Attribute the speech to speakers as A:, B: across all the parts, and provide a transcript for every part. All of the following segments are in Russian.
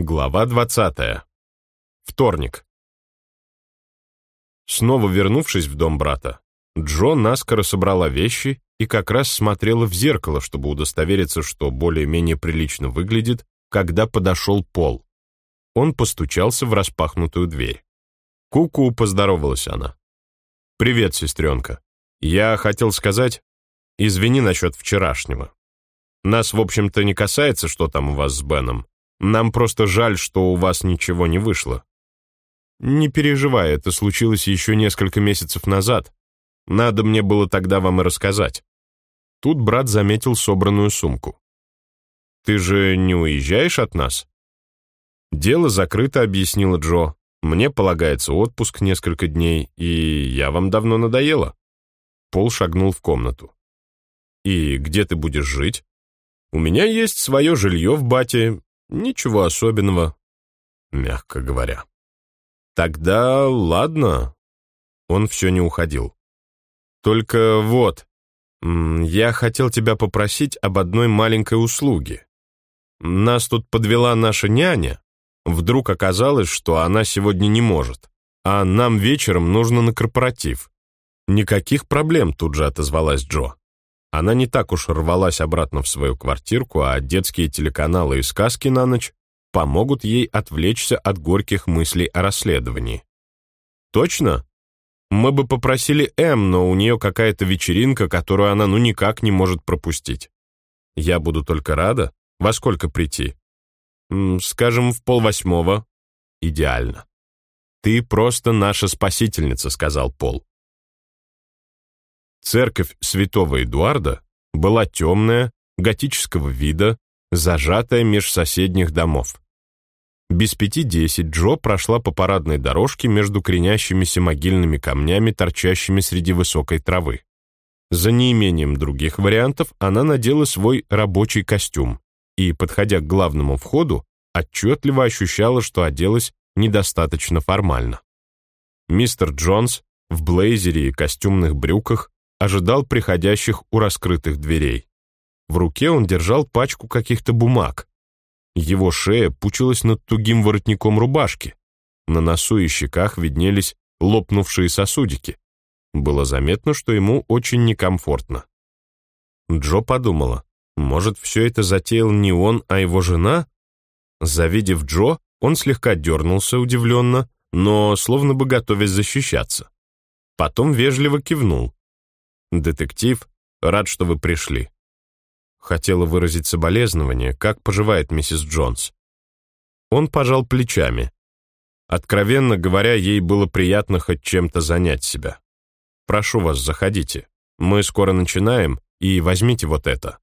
A: Глава 20. Вторник. Снова вернувшись в дом брата, Джо наскоро собрала вещи и как раз смотрела в зеркало, чтобы удостовериться, что более-менее прилично выглядит, когда подошел Пол. Он постучался в распахнутую дверь. «Ку-ку», — поздоровалась она. «Привет, сестренка. Я хотел сказать, извини насчет вчерашнего. Нас, в общем-то, не касается, что там у вас с Беном. Нам просто жаль, что у вас ничего не вышло. Не переживай, это случилось еще несколько месяцев назад. Надо мне было тогда вам и рассказать. Тут брат заметил собранную сумку. Ты же не уезжаешь от нас? Дело закрыто, объяснила Джо. Мне полагается отпуск несколько дней, и я вам давно надоела. Пол шагнул в комнату. И где ты будешь жить? У меня есть свое жилье в Бате, Ничего особенного, мягко говоря. Тогда ладно. Он все не уходил. Только вот, я хотел тебя попросить об одной маленькой услуге. Нас тут подвела наша няня. Вдруг оказалось, что она сегодня не может, а нам вечером нужно на корпоратив. Никаких проблем, тут же отозвалась Джо. Она не так уж рвалась обратно в свою квартирку, а детские телеканалы и сказки на ночь помогут ей отвлечься от горьких мыслей о расследовании. «Точно? Мы бы попросили М, но у нее какая-то вечеринка, которую она ну никак не может пропустить. Я буду только рада. Во сколько прийти? Скажем, в полвосьмого. Идеально. Ты просто наша спасительница, сказал Пол. Церковь святого Эдуарда была темная, готического вида, зажатая меж соседних домов. Без пяти десять Джо прошла по парадной дорожке между кренящимися могильными камнями, торчащими среди высокой травы. За неимением других вариантов она надела свой рабочий костюм и, подходя к главному входу, отчетливо ощущала, что оделась недостаточно формально. Мистер Джонс в блейзере и костюмных брюках ожидал приходящих у раскрытых дверей. В руке он держал пачку каких-то бумаг. Его шея пучилась над тугим воротником рубашки. На носу и щеках виднелись лопнувшие сосудики. Было заметно, что ему очень некомфортно. Джо подумала, может, все это затеял не он, а его жена? Завидев Джо, он слегка дернулся удивленно, но словно бы готовясь защищаться. Потом вежливо кивнул. «Детектив, рад, что вы пришли». Хотела выразить соболезнование, как поживает миссис Джонс. Он пожал плечами. Откровенно говоря, ей было приятно хоть чем-то занять себя. «Прошу вас, заходите. Мы скоро начинаем, и возьмите вот это».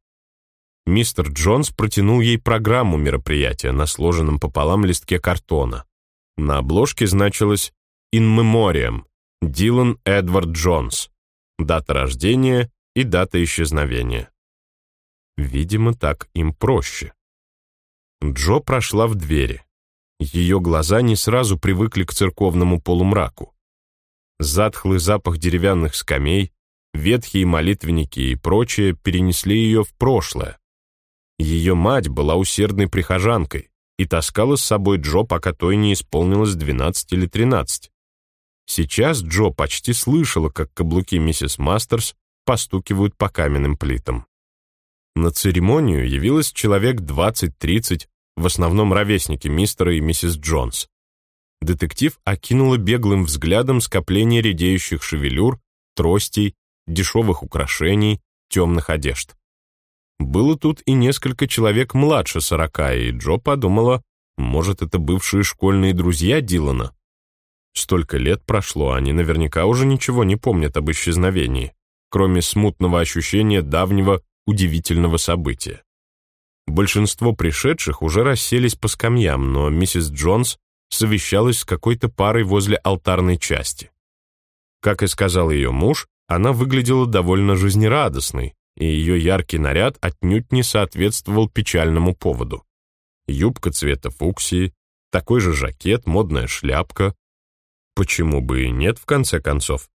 A: Мистер Джонс протянул ей программу мероприятия на сложенном пополам листке картона. На обложке значилось «In Memoriam» Дилан Эдвард Джонс дата рождения и дата исчезновения. Видимо, так им проще. Джо прошла в двери. Ее глаза не сразу привыкли к церковному полумраку. Затхлый запах деревянных скамей, ветхие молитвенники и прочее перенесли ее в прошлое. Ее мать была усердной прихожанкой и таскала с собой Джо, пока той не исполнилось 12 или 13. Сейчас Джо почти слышала, как каблуки миссис Мастерс постукивают по каменным плитам. На церемонию явилось человек 20-30, в основном ровесники мистера и миссис Джонс. Детектив окинула беглым взглядом скопление редеющих шевелюр, тростей, дешевых украшений, темных одежд. Было тут и несколько человек младше сорока, и Джо подумала, может, это бывшие школьные друзья Дилана. Столько лет прошло, они наверняка уже ничего не помнят об исчезновении, кроме смутного ощущения давнего удивительного события. Большинство пришедших уже расселись по скамьям, но миссис Джонс совещалась с какой-то парой возле алтарной части. Как и сказал ее муж, она выглядела довольно жизнерадостной, и ее яркий наряд отнюдь не соответствовал печальному поводу. Юбка цвета фуксии, такой же жакет, модная шляпка, Почему бы и нет, в конце концов?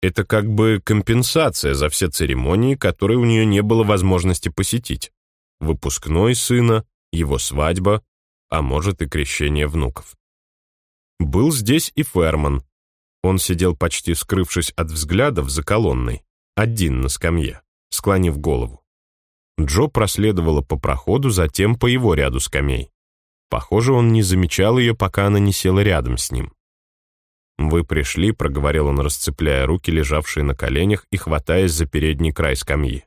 A: Это как бы компенсация за все церемонии, которые у нее не было возможности посетить. Выпускной сына, его свадьба, а может и крещение внуков. Был здесь и Ферман. Он сидел почти скрывшись от взглядов за колонной, один на скамье, склонив голову. Джо проследовала по проходу, затем по его ряду скамей. Похоже, он не замечал ее, пока она не села рядом с ним. «Вы пришли», — проговорил он, расцепляя руки, лежавшие на коленях, и хватаясь за передний край скамьи.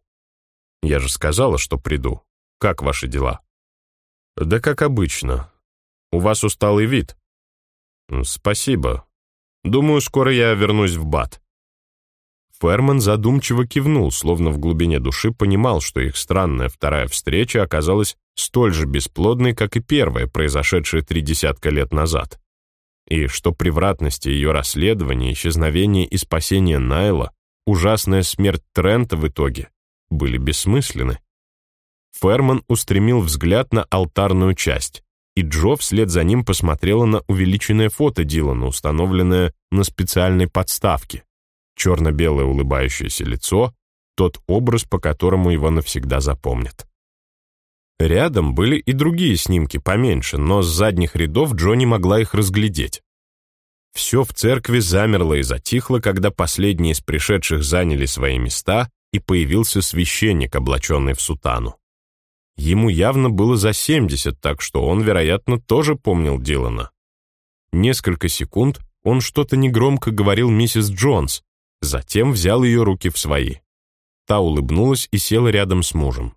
A: «Я же сказала, что приду. Как ваши дела?» «Да как обычно. У вас усталый вид». «Спасибо. Думаю, скоро я вернусь в БАТ». Ферман задумчиво кивнул, словно в глубине души понимал, что их странная вторая встреча оказалась столь же бесплодной, как и первая, произошедшая три десятка лет назад и что превратности ее расследования, исчезновение и спасение Найла, ужасная смерть Трента в итоге были бессмысленны. Ферман устремил взгляд на алтарную часть, и Джо вслед за ним посмотрела на увеличенное фото Дилана, установленное на специальной подставке. Черно-белое улыбающееся лицо, тот образ, по которому его навсегда запомнят. Рядом были и другие снимки поменьше, но с задних рядов Джонни могла их разглядеть. Все в церкви замерло и затихло, когда последние из пришедших заняли свои места, и появился священник, облаченный в сутану. Ему явно было за 70, так что он, вероятно, тоже помнил Дилана. Несколько секунд он что-то негромко говорил миссис Джонс, затем взял ее руки в свои. Та улыбнулась и села рядом с мужем.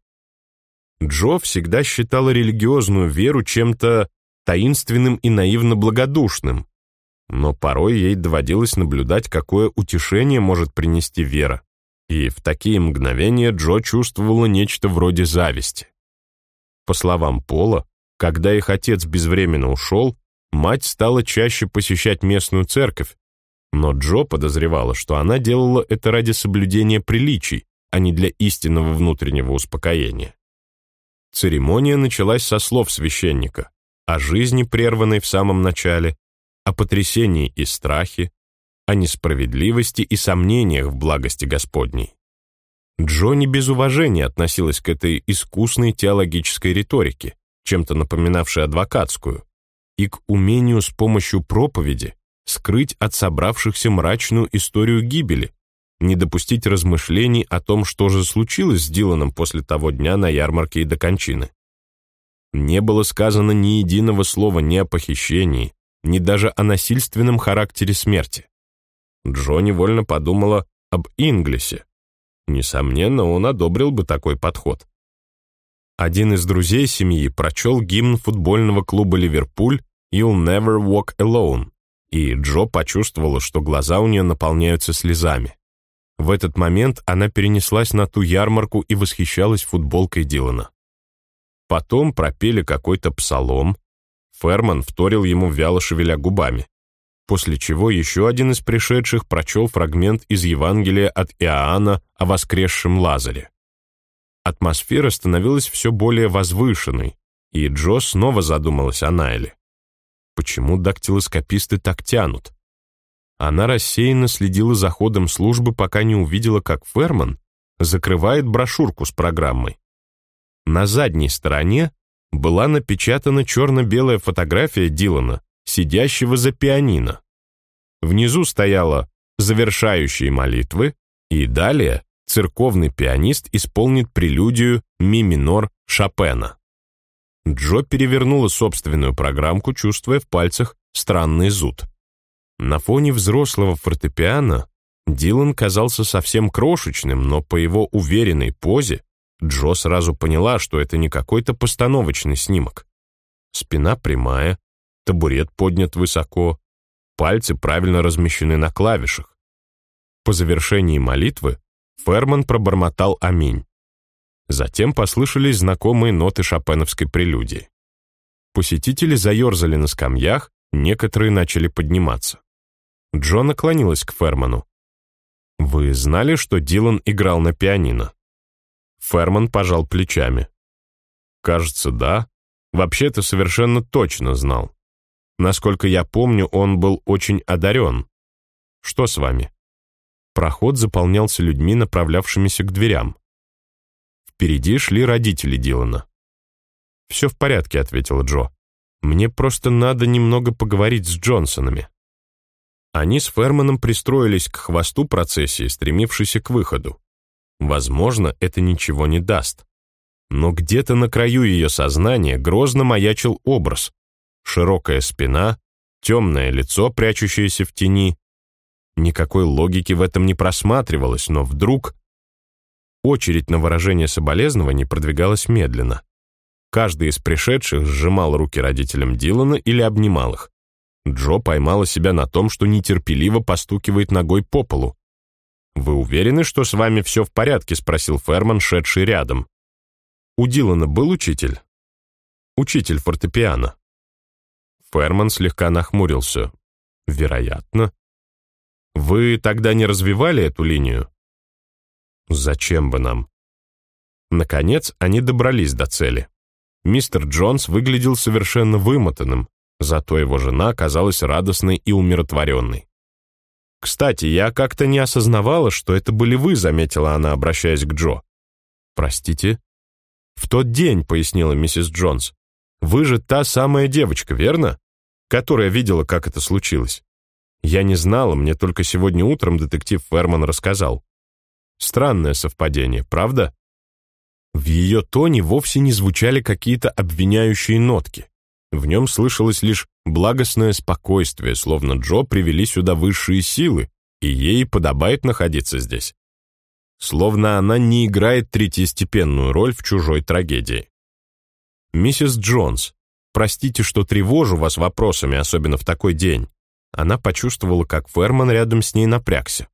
A: Джо всегда считала религиозную веру чем-то таинственным и наивно благодушным, но порой ей доводилось наблюдать, какое утешение может принести вера, и в такие мгновения Джо чувствовала нечто вроде зависти. По словам Пола, когда их отец безвременно ушел, мать стала чаще посещать местную церковь, но Джо подозревала, что она делала это ради соблюдения приличий, а не для истинного внутреннего успокоения. Церемония началась со слов священника о жизни, прерванной в самом начале, о потрясении и страхе, о несправедливости и сомнениях в благости Господней. Джонни без уважения относилась к этой искусной теологической риторике, чем-то напоминавшей адвокатскую, и к умению с помощью проповеди скрыть от собравшихся мрачную историю гибели, не допустить размышлений о том, что же случилось с Диланом после того дня на ярмарке и до кончины. Не было сказано ни единого слова ни о похищении, ни даже о насильственном характере смерти. Джо невольно подумала об Инглисе. Несомненно, он одобрил бы такой подход. Один из друзей семьи прочел гимн футбольного клуба «Ливерпуль» «You'll never walk alone», и Джо почувствовала, что глаза у нее наполняются слезами. В этот момент она перенеслась на ту ярмарку и восхищалась футболкой Дилана. Потом пропели какой-то псалом. Ферман вторил ему вяло шевеля губами. После чего еще один из пришедших прочел фрагмент из Евангелия от Иоанна о воскресшем Лазаре. Атмосфера становилась все более возвышенной, и Джо снова задумалась о Найле. Почему дактилоскописты так тянут? Она рассеянно следила за ходом службы, пока не увидела, как Ферман закрывает брошюрку с программой. На задней стороне была напечатана черно-белая фотография Дилана, сидящего за пианино. Внизу стояла «Завершающие молитвы», и далее церковный пианист исполнит прелюдию ми минор Шопена. Джо перевернула собственную программку, чувствуя в пальцах странный зуд. На фоне взрослого фортепиано Дилан казался совсем крошечным, но по его уверенной позе Джо сразу поняла, что это не какой-то постановочный снимок. Спина прямая, табурет поднят высоко, пальцы правильно размещены на клавишах. По завершении молитвы Ферман пробормотал «Аминь». Затем послышались знакомые ноты шопеновской прелюдии. Посетители заерзали на скамьях, некоторые начали подниматься. Джо наклонилась к Ферману. «Вы знали, что Дилан играл на пианино?» Ферман пожал плечами. «Кажется, да. Вообще-то совершенно точно знал. Насколько я помню, он был очень одарен. Что с вами?» Проход заполнялся людьми, направлявшимися к дверям. Впереди шли родители Дилана. «Все в порядке», — ответила Джо. Мне просто надо немного поговорить с Джонсонами». Они с Ферманом пристроились к хвосту процессии, стремившейся к выходу. Возможно, это ничего не даст. Но где-то на краю ее сознания грозно маячил образ. Широкая спина, темное лицо, прячущееся в тени. Никакой логики в этом не просматривалось, но вдруг... Очередь на выражение соболезнований продвигалась медленно. Каждый из пришедших сжимал руки родителям Дилана или обнимал их. Джо поймала себя на том, что нетерпеливо постукивает ногой по полу. «Вы уверены, что с вами все в порядке?» — спросил Ферман, шедший рядом. «У Дилана был учитель?» «Учитель фортепиано». Ферман слегка нахмурился. «Вероятно». «Вы тогда не развивали эту линию?» «Зачем бы нам?» Наконец, они добрались до цели. Мистер Джонс выглядел совершенно вымотанным, Зато его жена казалась радостной и умиротворенной. «Кстати, я как-то не осознавала, что это были вы», заметила она, обращаясь к Джо. «Простите?» «В тот день», — пояснила миссис Джонс. «Вы же та самая девочка, верно? Которая видела, как это случилось. Я не знала, мне только сегодня утром детектив Ферман рассказал. Странное совпадение, правда?» В ее тоне вовсе не звучали какие-то обвиняющие нотки. В нем слышалось лишь благостное спокойствие, словно Джо привели сюда высшие силы, и ей подобает находиться здесь. Словно она не играет третьестепенную роль в чужой трагедии. «Миссис Джонс, простите, что тревожу вас вопросами, особенно в такой день». Она почувствовала, как Ферман рядом с ней напрягся.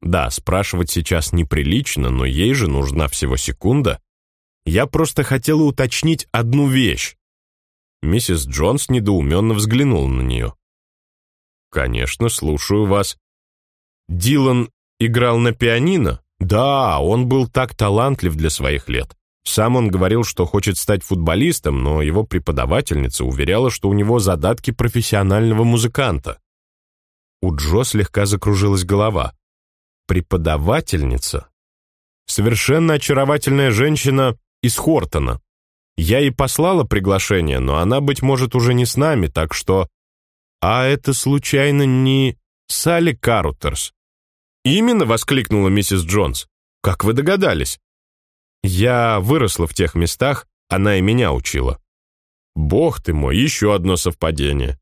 A: Да, спрашивать сейчас неприлично, но ей же нужна всего секунда. Я просто хотела уточнить одну вещь. Миссис Джонс недоуменно взглянула на нее. «Конечно, слушаю вас». «Дилан играл на пианино?» «Да, он был так талантлив для своих лет. Сам он говорил, что хочет стать футболистом, но его преподавательница уверяла, что у него задатки профессионального музыканта. У Джо слегка закружилась голова. Преподавательница? Совершенно очаровательная женщина из Хортона. Я ей послала приглашение, но она, быть может, уже не с нами, так что... А это, случайно, не Салли Карутерс? Именно, воскликнула миссис Джонс. Как вы догадались? Я выросла в тех местах, она и меня учила. Бог ты мой, еще одно совпадение.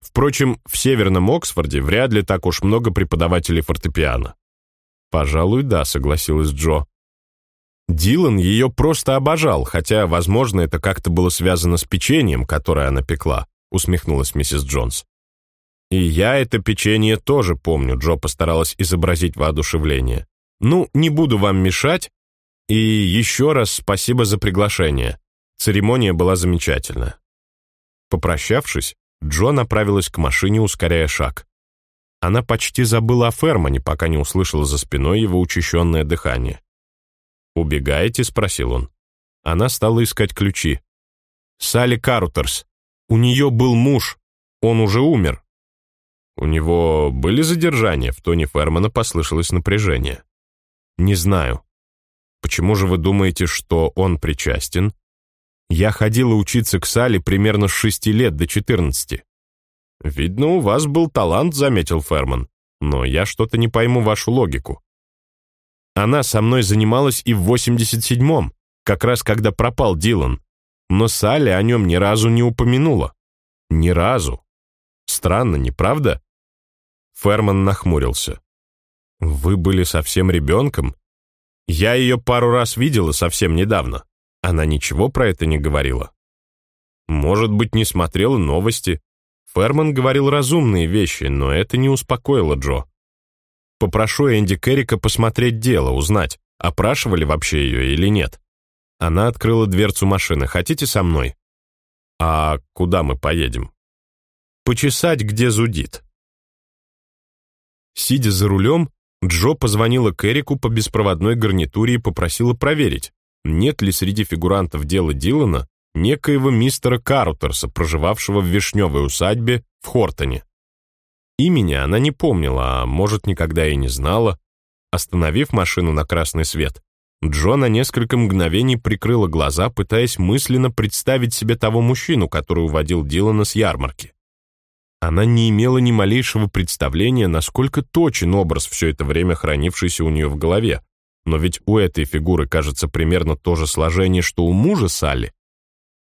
A: Впрочем, в Северном Оксфорде вряд ли так уж много преподавателей фортепиано. Пожалуй, да, согласилась Джо. Дилан ее просто обожал, хотя, возможно, это как-то было связано с печеньем, которое она пекла, усмехнулась миссис Джонс. И я это печенье тоже помню, Джо постаралась изобразить воодушевление. Ну, не буду вам мешать. И еще раз спасибо за приглашение. Церемония была замечательная. Попрощавшись, Джо направилась к машине, ускоряя шаг. Она почти забыла о Фермане, пока не услышала за спиной его учащенное дыхание. «Убегаете?» — спросил он. Она стала искать ключи. «Салли Карутерс. У нее был муж. Он уже умер». «У него были задержания?» В тоне Фермана послышалось напряжение. «Не знаю. Почему же вы думаете, что он причастен?» «Я ходила учиться к Салли примерно с шести лет до четырнадцати». «Видно, у вас был талант», — заметил Ферман. «Но я что-то не пойму вашу логику. Она со мной занималась и в 87-м, как раз когда пропал Дилан. Но Салли о нем ни разу не упомянула. Ни разу. Странно, не правда? Ферман нахмурился. «Вы были совсем ребенком? Я ее пару раз видела совсем недавно. Она ничего про это не говорила. Может быть, не смотрела новости. Ферман говорил разумные вещи, но это не успокоило Джо. Попрошу Энди Керрика посмотреть дело, узнать, опрашивали вообще ее или нет. Она открыла дверцу машины. «Хотите со мной?» «А куда мы поедем?» «Почесать, где зудит». Сидя за рулем, Джо позвонила Керрику по беспроводной гарнитуре и попросила проверить, нет ли среди фигурантов дела Дилана некоего мистера Карутерса, проживавшего в вишневой усадьбе в Хортоне. Имени она не помнила, а может, никогда и не знала. Остановив машину на красный свет, Джо на несколько мгновений прикрыла глаза, пытаясь мысленно представить себе того мужчину, который уводил Дилана с ярмарки. Она не имела ни малейшего представления, насколько точен образ все это время хранившийся у нее в голове, но ведь у этой фигуры, кажется, примерно то же сложение, что у мужа Салли.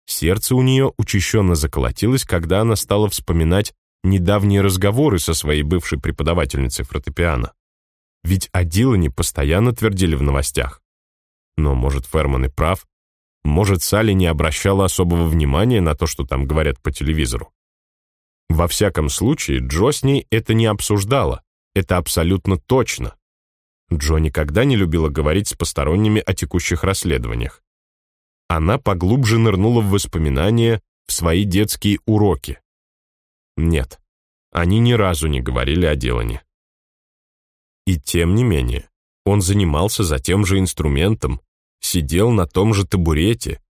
A: Сердце у нее учащенно заколотилось, когда она стала вспоминать недавние разговоры со своей бывшей преподавательницей фортепиано. Ведь о Дилане постоянно твердили в новостях. Но, может, Ферман и прав. Может, Салли не обращала особого внимания на то, что там говорят по телевизору. Во всяком случае, Джо с ней это не обсуждала. Это абсолютно точно. Джо никогда не любила говорить с посторонними о текущих расследованиях. Она поглубже нырнула в воспоминания, в свои детские уроки. Нет, они ни разу не говорили о Делане. И тем не менее, он занимался за тем же инструментом, сидел на том же табурете,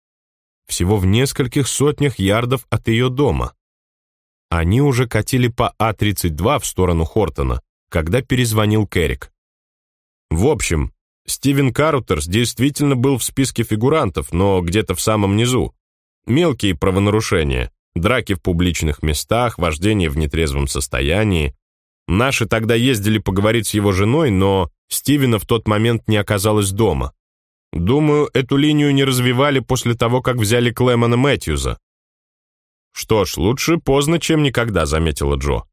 A: всего в нескольких сотнях ярдов от ее дома. Они уже катили по А-32 в сторону Хортона, когда перезвонил Керрик. В общем, Стивен Карутерс действительно был в списке фигурантов, но где-то в самом низу. Мелкие правонарушения, драки в публичных местах, вождение в нетрезвом состоянии. Наши тогда ездили поговорить с его женой, но Стивена в тот момент не оказалось дома. Думаю, эту линию не развивали после того, как взяли Клэмона Мэтьюза. Что ж, лучше поздно, чем никогда, заметила Джо.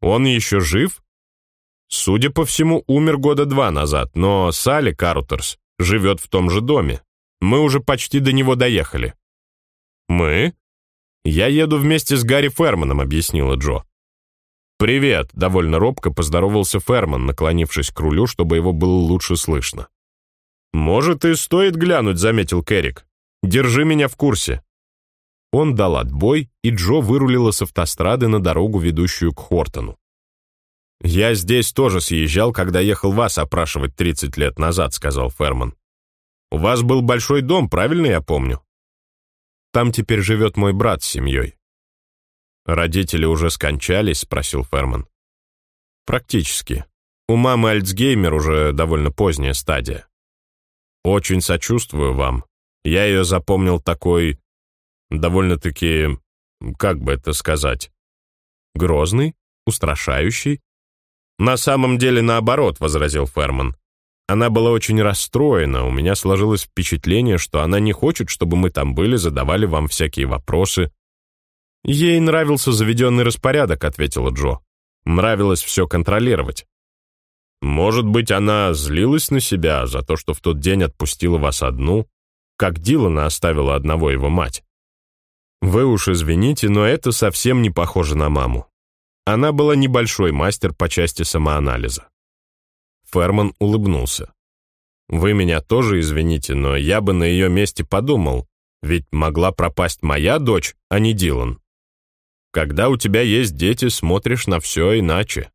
A: Он еще жив? Судя по всему, умер года два назад, но Салли Карутерс живет в том же доме. Мы уже почти до него доехали. Мы? Я еду вместе с Гарри Ферманом, объяснила Джо. «Привет», — довольно робко поздоровался Ферман, наклонившись к рулю, чтобы его было лучше слышно. «Может, и стоит глянуть», — заметил Керрик. «Держи меня в курсе». Он дал отбой, и Джо вырулила с автострады на дорогу, ведущую к Хортону. «Я здесь тоже съезжал, когда ехал вас опрашивать 30 лет назад», — сказал Ферман. «У вас был большой дом, правильно я помню?» «Там теперь живет мой брат с семьей». «Родители уже скончались?» — спросил Ферман. «Практически. У мамы Альцгеймер уже довольно поздняя стадия. Очень сочувствую вам. Я ее запомнил такой... довольно-таки... как бы это сказать? Грозный? Устрашающий? На самом деле наоборот, возразил Ферман. Она была очень расстроена, у меня сложилось впечатление, что она не хочет, чтобы мы там были, задавали вам всякие вопросы. Ей нравился заведенный распорядок, ответила Джо. Нравилось все контролировать. Может быть, она злилась на себя за то, что в тот день отпустила вас одну, как Дилана оставила одного его мать. Вы уж извините, но это совсем не похоже на маму. Она была небольшой мастер по части самоанализа. Ферман улыбнулся. Вы меня тоже извините, но я бы на ее месте подумал, ведь могла пропасть моя дочь, а не Дилан. Когда у тебя есть дети, смотришь на все иначе.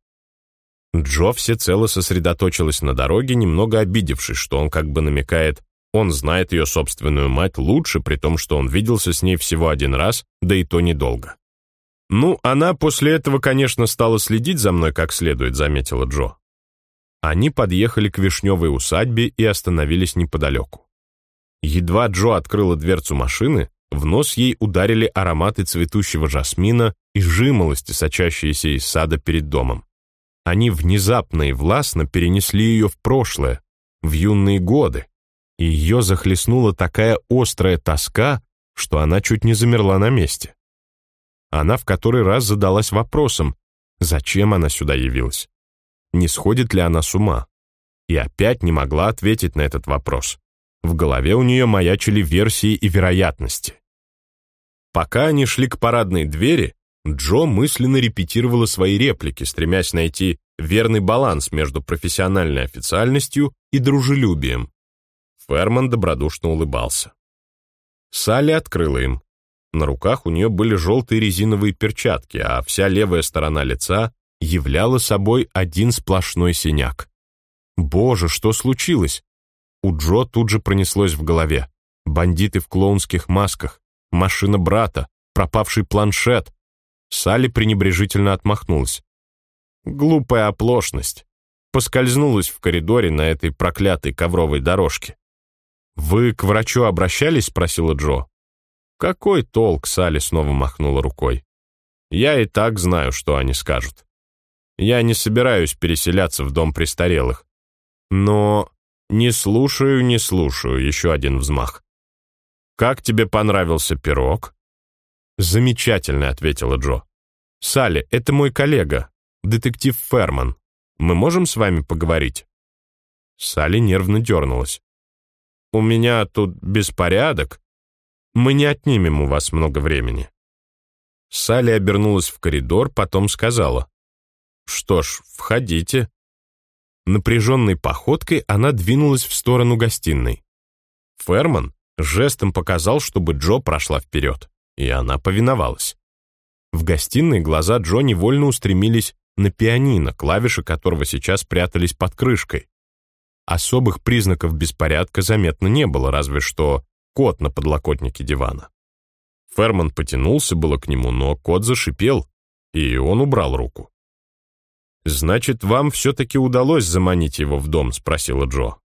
A: Джо всецело сосредоточилась на дороге, немного обидевшись, что он как бы намекает, он знает ее собственную мать лучше, при том, что он виделся с ней всего один раз, да и то недолго. «Ну, она после этого, конечно, стала следить за мной как следует», — заметила Джо. Они подъехали к вишневой усадьбе и остановились неподалеку. Едва Джо открыла дверцу машины, в нос ей ударили ароматы цветущего жасмина и жимолости, сочащиеся из сада перед домом. Они внезапно и властно перенесли ее в прошлое, в юные годы, и ее захлестнула такая острая тоска, что она чуть не замерла на месте. Она в который раз задалась вопросом, зачем она сюда явилась? Не сходит ли она с ума? И опять не могла ответить на этот вопрос. В голове у нее маячили версии и вероятности. Пока они шли к парадной двери, Джо мысленно репетировала свои реплики, стремясь найти верный баланс между профессиональной официальностью и дружелюбием. Ферман добродушно улыбался. Салли открыла им. На руках у нее были желтые резиновые перчатки, а вся левая сторона лица являла собой один сплошной синяк. Боже, что случилось? У Джо тут же пронеслось в голове. Бандиты в клоунских масках, машина брата, пропавший планшет, Салли пренебрежительно отмахнулась. Глупая оплошность. Поскользнулась в коридоре на этой проклятой ковровой дорожке. «Вы к врачу обращались?» — спросила Джо. «Какой толк?» — Салли снова махнула рукой. «Я и так знаю, что они скажут. Я не собираюсь переселяться в дом престарелых. Но не слушаю, не слушаю, еще один взмах. Как тебе понравился пирог? Замечательно, ответила Джо. Салли, это мой коллега, детектив Ферман. Мы можем с вами поговорить? Салли нервно дернулась. У меня тут беспорядок. Мы не отнимем у вас много времени. Салли обернулась в коридор, потом сказала. «Что ж, входите». Напряженной походкой она двинулась в сторону гостиной. Ферман жестом показал, чтобы Джо прошла вперед, и она повиновалась. В гостиной глаза Джо невольно устремились на пианино, клавиши которого сейчас прятались под крышкой. Особых признаков беспорядка заметно не было, разве что кот на подлокотнике дивана. Ферман потянулся было к нему, но кот зашипел, и он убрал руку. «Значит, вам все-таки удалось заманить его в дом?» — спросила Джо.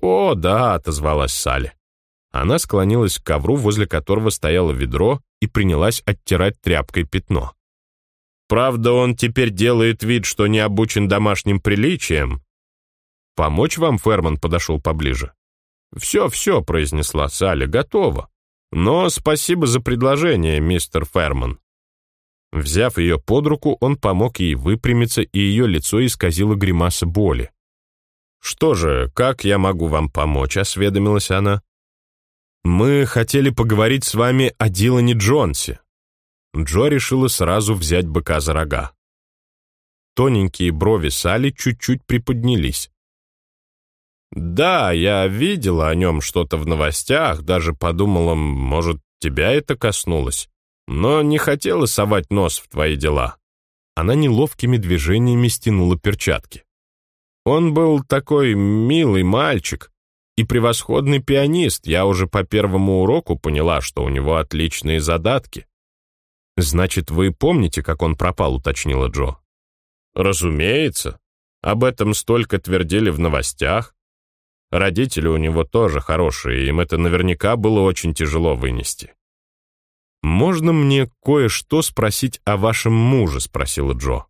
A: «О, да», — отозвалась Салли. Она склонилась к ковру, возле которого стояло ведро, и принялась оттирать тряпкой пятно. «Правда, он теперь делает вид, что не обучен домашним приличиям». «Помочь вам?» — Ферман подошел поближе. «Все, все», — произнесла Салли, — «готово. Но спасибо за предложение, мистер Ферман. Взяв ее под руку, он помог ей выпрямиться, и ее лицо исказило гримаса боли. «Что же, как я могу вам помочь?» — осведомилась она. «Мы хотели поговорить с вами о Дилане Джонсе». Джо решила сразу взять быка за рога. Тоненькие брови Сали чуть-чуть приподнялись. «Да, я видела о нем что-то в новостях, даже подумала, может, тебя это коснулось но не хотела совать нос в твои дела». Она неловкими движениями стянула перчатки. «Он был такой милый мальчик и превосходный пианист. Я уже по первому уроку поняла, что у него отличные задатки». «Значит, вы помните, как он пропал?» — уточнила Джо. «Разумеется. Об этом столько твердили в новостях. Родители у него тоже хорошие, им это наверняка было очень тяжело вынести. «Можно мне кое-что спросить о вашем муже?» — спросила Джо.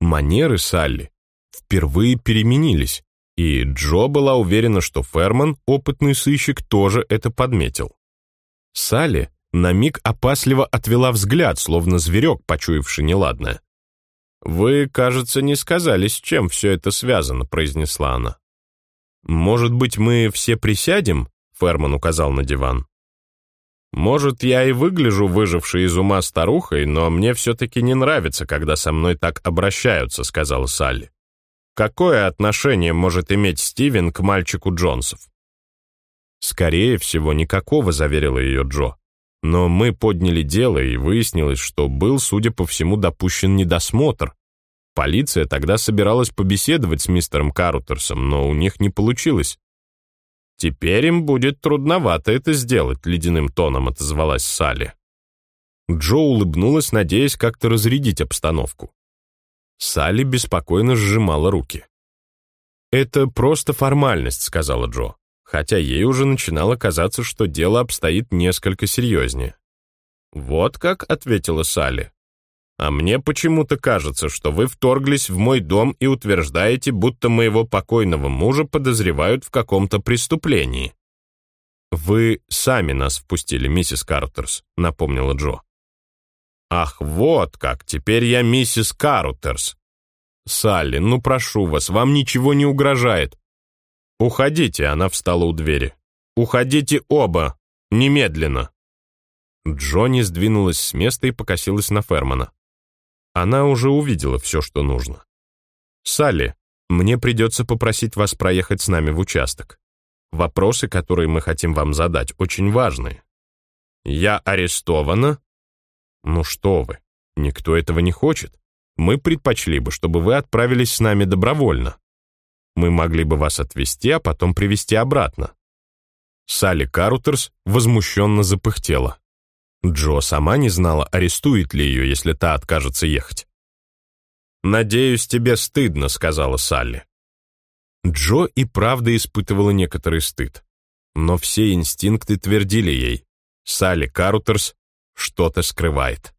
A: Манеры Салли впервые переменились, и Джо была уверена, что Ферман, опытный сыщик, тоже это подметил. Салли на миг опасливо отвела взгляд, словно зверек, почуявший неладное. «Вы, кажется, не сказали, с чем все это связано», — произнесла она. «Может быть, мы все присядем?» — Ферман указал на диван. Может, я и выгляжу выжившей из ума старухой, но мне все-таки не нравится, когда со мной так обращаются», — сказала Салли. «Какое отношение может иметь Стивен к мальчику Джонсов?» «Скорее всего, никакого», — заверила ее Джо. «Но мы подняли дело, и выяснилось, что был, судя по всему, допущен недосмотр. Полиция тогда собиралась побеседовать с мистером Карутерсом, но у них не получилось. «Теперь им будет трудновато это сделать», — ледяным тоном отозвалась Салли. Джо улыбнулась, надеясь как-то разрядить обстановку. Салли беспокойно сжимала руки. «Это просто формальность», — сказала Джо, хотя ей уже начинало казаться, что дело обстоит несколько серьезнее. «Вот как», — ответила Салли. А мне почему-то кажется, что вы вторглись в мой дом и утверждаете, будто моего покойного мужа подозревают в каком-то преступлении. Вы сами нас впустили, миссис Картерс, напомнила Джо. Ах, вот как, теперь я миссис Картерс. Салли, ну прошу вас, вам ничего не угрожает. Уходите, она встала у двери. Уходите оба, немедленно. Джонни сдвинулась с места и покосилась на Фермана. Она уже увидела все, что нужно. «Салли, мне придется попросить вас проехать с нами в участок. Вопросы, которые мы хотим вам задать, очень важные. Я арестована?» «Ну что вы, никто этого не хочет. Мы предпочли бы, чтобы вы отправились с нами добровольно. Мы могли бы вас отвезти, а потом привезти обратно». Салли Карутерс возмущенно запыхтела. Джо сама не знала, арестует ли ее, если та откажется ехать. «Надеюсь, тебе стыдно», — сказала Салли. Джо и правда испытывала некоторый стыд. Но все инстинкты твердили ей, Салли Карутерс что-то скрывает.